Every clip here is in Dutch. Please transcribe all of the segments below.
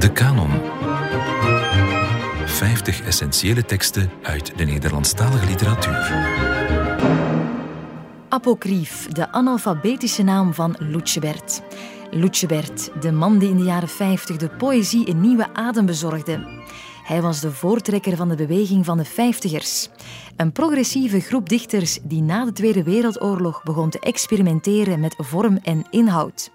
De Canon. 50 essentiële teksten uit de Nederlandstalige literatuur. Apocryf, de analfabetische naam van Lutjebert. Lutjebert, de man die in de jaren 50 de poëzie een nieuwe adem bezorgde. Hij was de voortrekker van de beweging van de Vijftigers. Een progressieve groep dichters die na de Tweede Wereldoorlog begon te experimenteren met vorm en inhoud.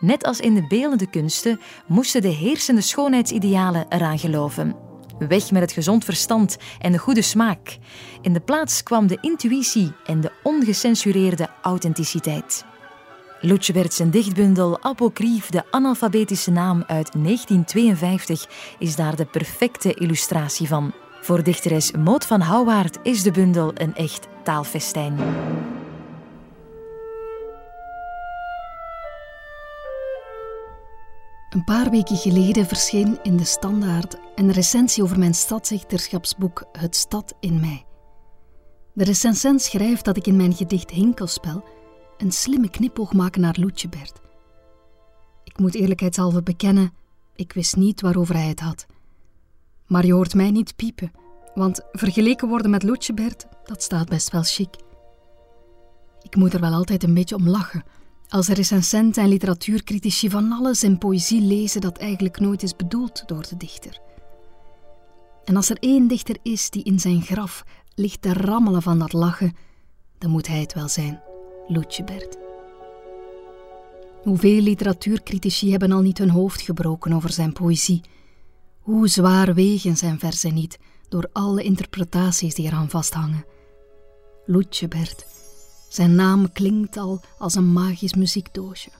Net als in de beeldende kunsten moesten de heersende schoonheidsidealen eraan geloven. Weg met het gezond verstand en de goede smaak. In de plaats kwam de intuïtie en de ongecensureerde authenticiteit. Lutjebert zijn dichtbundel Apocryf, de analfabetische naam uit 1952, is daar de perfecte illustratie van. Voor dichteres Moot van Houwaard is de bundel een echt taalfestijn. Een paar weken geleden verscheen in de Standaard een recensie over mijn stadsdichterschapsboek Het Stad in mij. De recensent schrijft dat ik in mijn gedicht Hinkelspel een slimme knipoog maak naar Loetjebert. Ik moet eerlijkheidshalve bekennen, ik wist niet waarover hij het had. Maar je hoort mij niet piepen, want vergeleken worden met Loetjebert, dat staat best wel chic. Ik moet er wel altijd een beetje om lachen als recensenten en literatuurcritici van alles in poëzie lezen dat eigenlijk nooit is bedoeld door de dichter. En als er één dichter is die in zijn graf ligt te rammelen van dat lachen, dan moet hij het wel zijn, Loetjebert. Hoeveel literatuurcritici hebben al niet hun hoofd gebroken over zijn poëzie? Hoe zwaar wegen zijn verzen niet door alle interpretaties die eraan vasthangen? Loetjebert zijn naam klinkt al als een magisch muziekdoosje.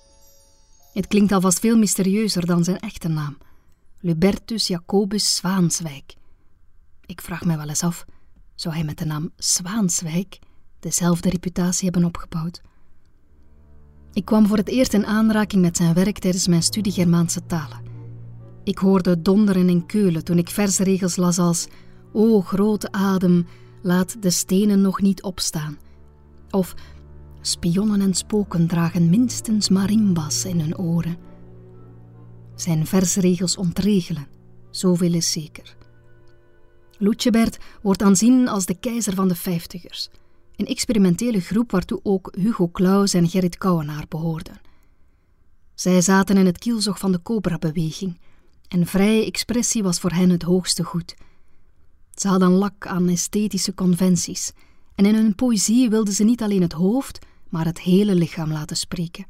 Het klinkt alvast veel mysterieuzer dan zijn echte naam, Lubertus Jacobus Zwaanswijk. Ik vraag mij wel eens af, zou hij met de naam Zwaanswijk dezelfde reputatie hebben opgebouwd? Ik kwam voor het eerst in aanraking met zijn werk tijdens mijn studie Germaanse talen. Ik hoorde donderen in Keulen toen ik versregels las als O grote adem, laat de stenen nog niet opstaan. Of spionnen en spoken dragen minstens marimbas in hun oren. Zijn versregels ontregelen, zoveel is zeker. Lutjebert wordt aanzien als de keizer van de vijftigers, een experimentele groep waartoe ook Hugo Claus en Gerrit Kouwenaar behoorden. Zij zaten in het kielzog van de Cobra-beweging en vrije expressie was voor hen het hoogste goed. Ze hadden lak aan esthetische conventies en in hun poëzie wilden ze niet alleen het hoofd, maar het hele lichaam laten spreken.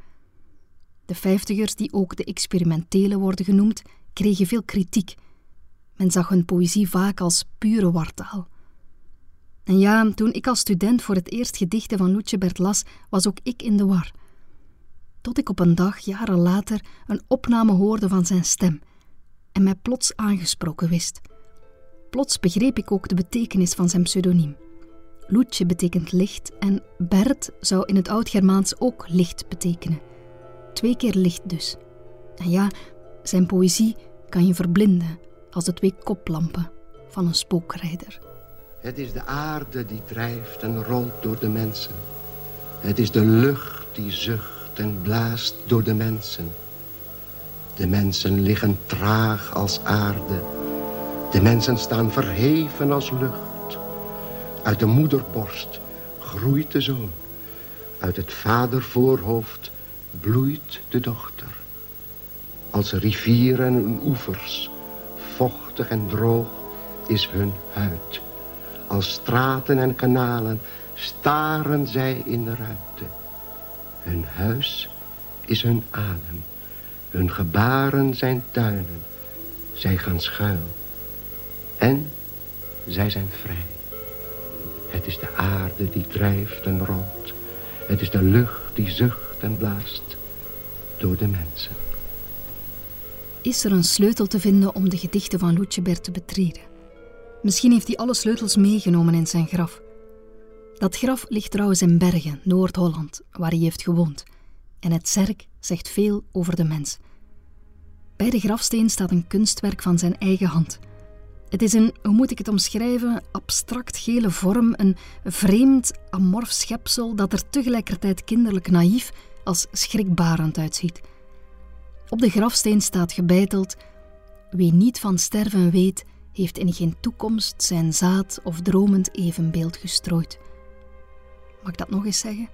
De vijftigers, die ook de experimentele worden genoemd, kregen veel kritiek. Men zag hun poëzie vaak als pure wartaal. En ja, toen ik als student voor het eerst gedichten van Lutjebert las, was ook ik in de war. Tot ik op een dag, jaren later, een opname hoorde van zijn stem en mij plots aangesproken wist. Plots begreep ik ook de betekenis van zijn pseudoniem. Loetje betekent licht en Bert zou in het Oud-Germaans ook licht betekenen. Twee keer licht dus. En ja, zijn poëzie kan je verblinden als de twee koplampen van een spookrijder. Het is de aarde die drijft en rolt door de mensen. Het is de lucht die zucht en blaast door de mensen. De mensen liggen traag als aarde. De mensen staan verheven als lucht. Uit de moederborst groeit de zoon. Uit het vadervoorhoofd bloeit de dochter. Als rivieren en oevers, vochtig en droog is hun huid. Als straten en kanalen staren zij in de ruimte. Hun huis is hun adem. Hun gebaren zijn tuinen. Zij gaan schuil. En zij zijn vrij. Het is de aarde die drijft en rolt. Het is de lucht die zucht en blaast door de mensen. Is er een sleutel te vinden om de gedichten van Lutjebert te betreden? Misschien heeft hij alle sleutels meegenomen in zijn graf. Dat graf ligt trouwens in Bergen, Noord-Holland, waar hij heeft gewoond. En het zerk zegt veel over de mens. Bij de grafsteen staat een kunstwerk van zijn eigen hand – het is een, hoe moet ik het omschrijven, abstract gele vorm, een vreemd amorf schepsel dat er tegelijkertijd kinderlijk naïef als schrikbarend uitziet. Op de grafsteen staat gebeiteld: Wie niet van sterven weet, heeft in geen toekomst zijn zaad of dromend evenbeeld gestrooid. Mag ik dat nog eens zeggen?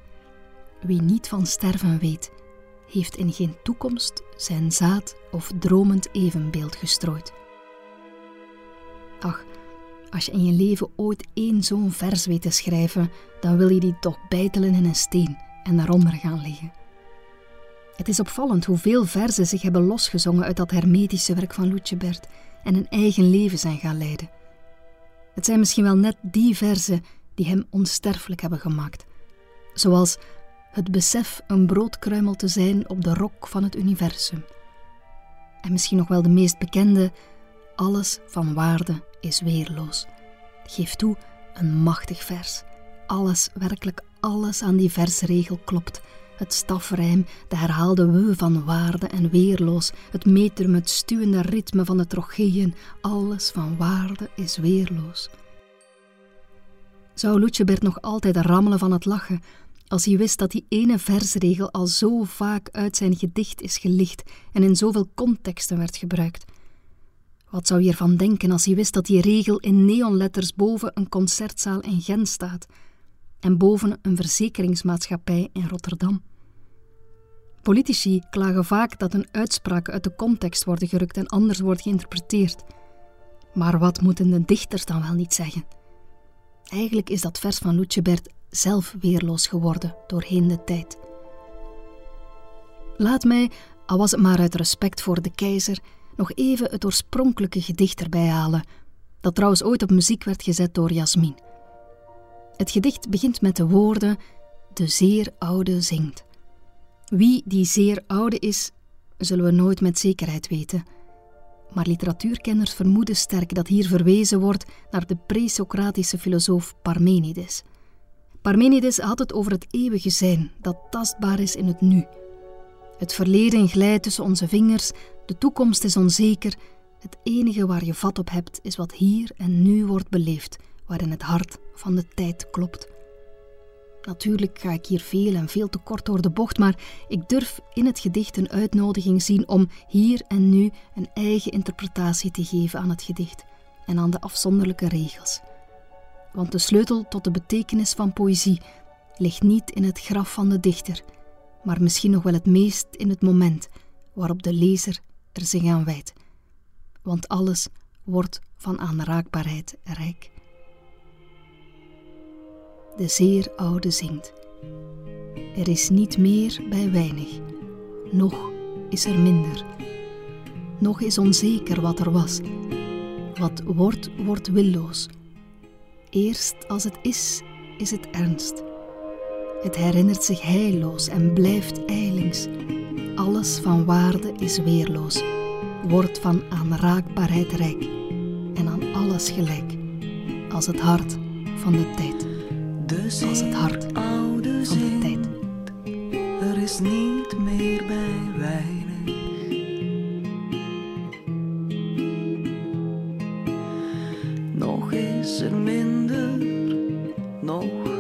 Wie niet van sterven weet, heeft in geen toekomst zijn zaad of dromend evenbeeld gestrooid. Ach, als je in je leven ooit één zo'n vers weet te schrijven, dan wil je die toch bijtelen in een steen en daaronder gaan liggen. Het is opvallend hoeveel verzen zich hebben losgezongen uit dat hermetische werk van Bert en een eigen leven zijn gaan leiden. Het zijn misschien wel net die verzen die hem onsterfelijk hebben gemaakt. Zoals het besef een broodkruimel te zijn op de rok van het universum. En misschien nog wel de meest bekende, alles van waarde is weerloos. Geef toe, een machtig vers. Alles, werkelijk alles aan die versregel klopt. Het stafrijm, de herhaalde we van waarde en weerloos, het metrum, het stuwende ritme van de trocheeën, alles van waarde is weerloos. Zou Loetjebert nog altijd rammelen van het lachen als hij wist dat die ene versregel al zo vaak uit zijn gedicht is gelicht en in zoveel contexten werd gebruikt? Wat zou hij ervan denken als hij wist dat die regel in neonletters boven een concertzaal in Gent staat en boven een verzekeringsmaatschappij in Rotterdam? Politici klagen vaak dat hun uitspraken uit de context worden gerukt en anders wordt geïnterpreteerd. Maar wat moeten de dichters dan wel niet zeggen? Eigenlijk is dat vers van Loetjebert zelf weerloos geworden doorheen de tijd. Laat mij, al was het maar uit respect voor de keizer, nog even het oorspronkelijke gedicht erbij halen, dat trouwens ooit op muziek werd gezet door Jasmin. Het gedicht begint met de woorden: De zeer oude zingt. Wie die zeer oude is, zullen we nooit met zekerheid weten. Maar literatuurkenners vermoeden sterk dat hier verwezen wordt naar de pre-Socratische filosoof Parmenides. Parmenides had het over het eeuwige zijn dat tastbaar is in het nu. Het verleden glijdt tussen onze vingers, de toekomst is onzeker. Het enige waar je vat op hebt is wat hier en nu wordt beleefd, waarin het hart van de tijd klopt. Natuurlijk ga ik hier veel en veel te kort door de bocht, maar ik durf in het gedicht een uitnodiging zien om hier en nu een eigen interpretatie te geven aan het gedicht en aan de afzonderlijke regels. Want de sleutel tot de betekenis van poëzie ligt niet in het graf van de dichter, maar misschien nog wel het meest in het moment waarop de lezer er zich aan wijdt. Want alles wordt van aanraakbaarheid rijk de zeer oude zingt. Er is niet meer bij weinig, nog is er minder. Nog is onzeker wat er was. Wat wordt, wordt willoos. Eerst als het is, is het ernst. Het herinnert zich heilloos en blijft eilings. Alles van waarde is weerloos, wordt van aanraakbaarheid rijk. En aan alles gelijk, als het hart van de tijd. Als het hart oude van de tijd. Er is niet meer bij weinig. Nog is er minder, nog